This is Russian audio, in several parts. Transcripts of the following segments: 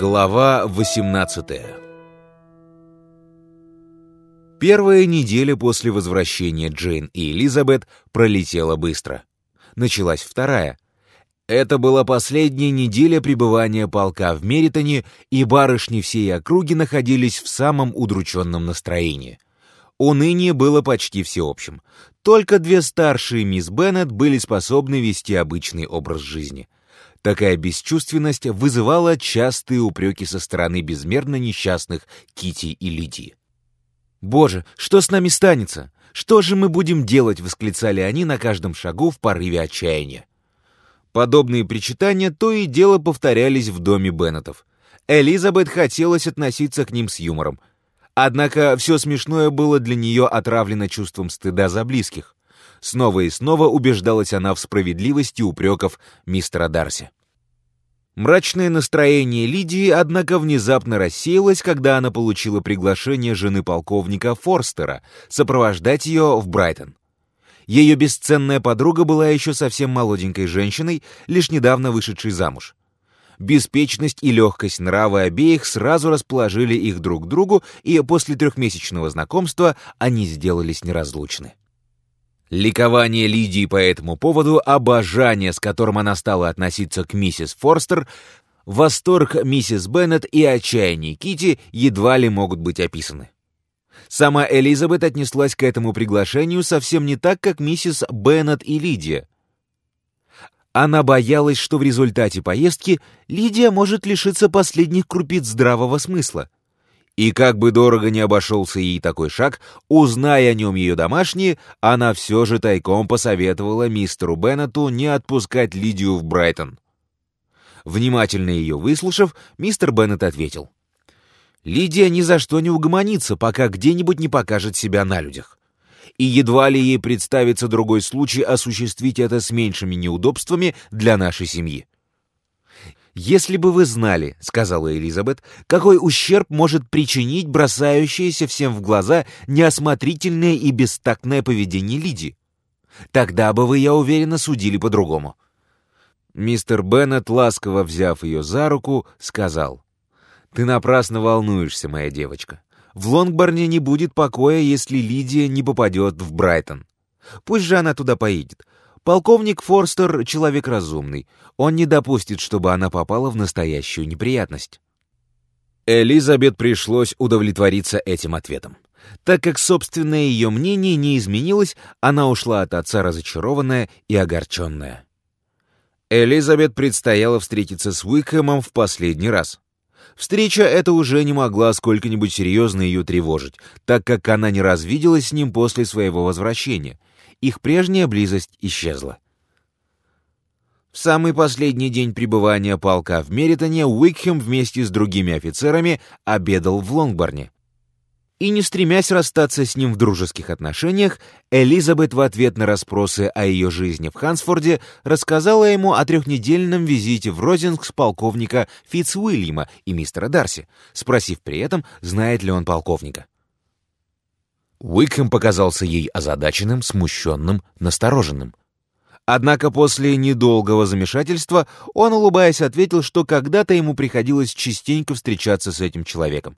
Глава 18 Первая неделя после возвращения Джейн и Элизабет пролетела быстро. Началась вторая. Это была последняя неделя пребывания полка в Меритоне, и барышни всей округи находились в самом удрученном настроении. Уныние было почти всеобщим. Только две старшие мисс Беннет были способны вести обычный образ жизни — Такая бесчувственность вызывала частые упреки со стороны безмерно несчастных Кити и Лидии. «Боже, что с нами станется? Что же мы будем делать?» — восклицали они на каждом шагу в порыве отчаяния. Подобные причитания то и дело повторялись в доме Беннетов. Элизабет хотелось относиться к ним с юмором. Однако все смешное было для нее отравлено чувством стыда за близких. Снова и снова убеждалась она в справедливости упреков мистера Дарси. Мрачное настроение Лидии, однако, внезапно рассеялось, когда она получила приглашение жены полковника Форстера сопровождать ее в Брайтон. Ее бесценная подруга была еще совсем молоденькой женщиной, лишь недавно вышедшей замуж. Беспечность и легкость нрава обеих сразу расположили их друг к другу, и после трехмесячного знакомства они сделались неразлучны. Ликование Лидии по этому поводу, обожание, с которым она стала относиться к миссис Форстер, восторг миссис Беннет и отчаяние Кити едва ли могут быть описаны. Сама Элизабет отнеслась к этому приглашению совсем не так, как миссис Беннет и Лидия. Она боялась, что в результате поездки Лидия может лишиться последних крупиц здравого смысла — и как бы дорого не обошелся ей такой шаг, узная о нем ее домашние, она все же тайком посоветовала мистеру Беннету не отпускать Лидию в Брайтон. Внимательно ее выслушав, мистер Беннет ответил. «Лидия ни за что не угомонится, пока где-нибудь не покажет себя на людях. И едва ли ей представится другой случай осуществить это с меньшими неудобствами для нашей семьи. «Если бы вы знали, — сказала Элизабет, — какой ущерб может причинить бросающееся всем в глаза неосмотрительное и бестактное поведение Лиди, тогда бы вы, я уверена, судили по-другому». Мистер Беннет, ласково взяв ее за руку, сказал, «Ты напрасно волнуешься, моя девочка. В Лонгборне не будет покоя, если Лидия не попадет в Брайтон. Пусть же она туда поедет. Полковник Форстер — человек разумный. Он не допустит, чтобы она попала в настоящую неприятность. Элизабет пришлось удовлетвориться этим ответом. Так как собственное ее мнение не изменилось, она ушла от отца разочарованная и огорченная. Элизабет предстояло встретиться с Уикхэмом в последний раз. Встреча эта уже не могла сколько-нибудь серьезно ее тревожить, так как она не раз виделась с ним после своего возвращения — их прежняя близость исчезла. В самый последний день пребывания полка в Меритоне Уикхем вместе с другими офицерами обедал в Лонгборне. И не стремясь расстаться с ним в дружеских отношениях, Элизабет в ответ на расспросы о ее жизни в Хансфорде рассказала ему о трехнедельном визите в Розингс полковника Фитцуильяма и мистера Дарси, спросив при этом, знает ли он полковника. Уикхэм показался ей озадаченным, смущенным, настороженным. Однако после недолгого замешательства он, улыбаясь, ответил, что когда-то ему приходилось частенько встречаться с этим человеком.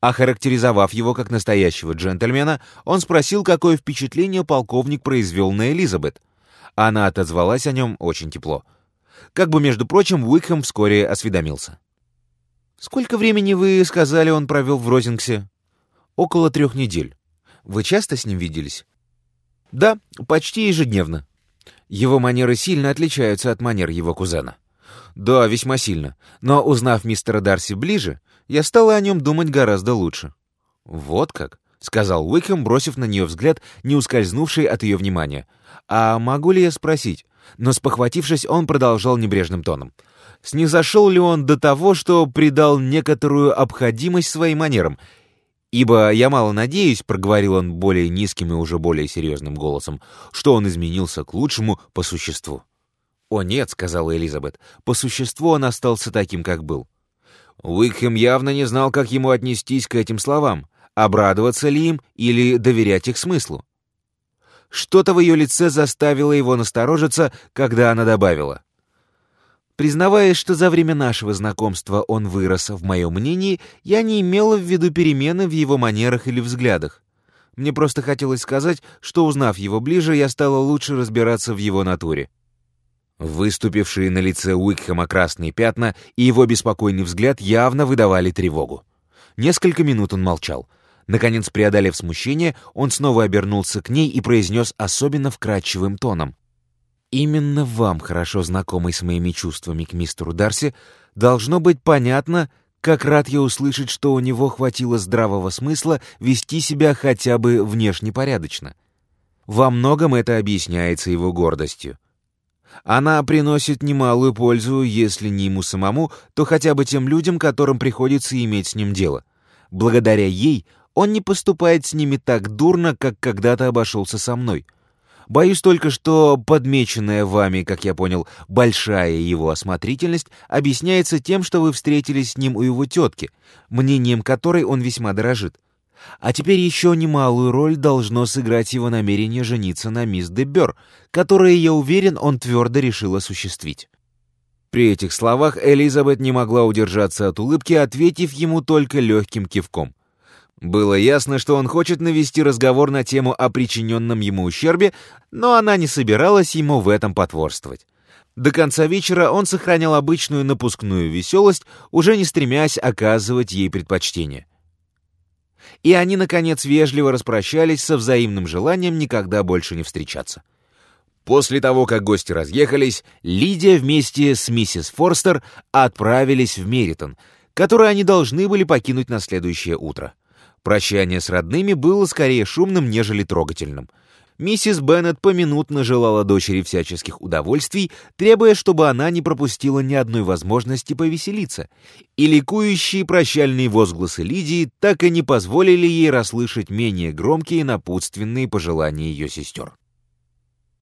Охарактеризовав его как настоящего джентльмена, он спросил, какое впечатление полковник произвел на Элизабет. Она отозвалась о нем очень тепло. Как бы, между прочим, Уикхэм вскоре осведомился. «Сколько времени, вы сказали, он провел в Розингсе?» «Около трех недель». Вы часто с ним виделись? Да, почти ежедневно. Его манеры сильно отличаются от манер его кузена. Да, весьма сильно. Но узнав мистера Дарси ближе, я стала о нем думать гораздо лучше. Вот как, сказал Уикхэм, бросив на нее взгляд, не ускользнувший от ее внимания. А могу ли я спросить? Но спохватившись, он продолжал небрежным тоном. Снизошел ли он до того, что придал некоторую обходимость своим манерам «Ибо я мало надеюсь», — проговорил он более низким и уже более серьезным голосом, «что он изменился к лучшему по существу». «О нет», — сказала Элизабет, — «по существу он остался таким, как был». Уикхэм явно не знал, как ему отнестись к этим словам, обрадоваться ли им или доверять их смыслу. Что-то в ее лице заставило его насторожиться, когда она добавила. Признавая, что за время нашего знакомства он вырос в моем мнении, я не имела в виду перемены в его манерах или взглядах. Мне просто хотелось сказать, что, узнав его ближе, я стала лучше разбираться в его натуре. Выступившие на лице Уикхэма красные пятна и его беспокойный взгляд явно выдавали тревогу. Несколько минут он молчал. Наконец, преодолев смущение, он снова обернулся к ней и произнес особенно вкрадчивым тоном. Именно вам, хорошо знакомый с моими чувствами к мистеру Дарси, должно быть понятно, как рад я услышать, что у него хватило здравого смысла вести себя хотя бы внешне порядочно. Во многом это объясняется его гордостью. Она приносит немалую пользу, если не ему самому, то хотя бы тем людям, которым приходится иметь с ним дело. Благодаря ей он не поступает с ними так дурно, как когда-то обошелся со мной — Боюсь только, что подмеченная вами, как я понял, большая его осмотрительность объясняется тем, что вы встретились с ним у его тетки, мнением которой он весьма дорожит. А теперь еще немалую роль должно сыграть его намерение жениться на мисс Дебер, которое, я уверен, он твердо решил осуществить. При этих словах Элизабет не могла удержаться от улыбки, ответив ему только легким кивком. Было ясно, что он хочет навести разговор на тему о причиненном ему ущербе, но она не собиралась ему в этом потворствовать. До конца вечера он сохранял обычную напускную веселость, уже не стремясь оказывать ей предпочтение. И они, наконец, вежливо распрощались со взаимным желанием никогда больше не встречаться. После того, как гости разъехались, Лидия вместе с миссис Форстер отправились в Меритон, который они должны были покинуть на следующее утро. Прощание с родными было скорее шумным, нежели трогательным. Миссис Беннет поминутно желала дочери всяческих удовольствий, требуя, чтобы она не пропустила ни одной возможности повеселиться. И ликующие прощальные возгласы Лидии так и не позволили ей расслышать менее громкие напутственные пожелания ее сестер.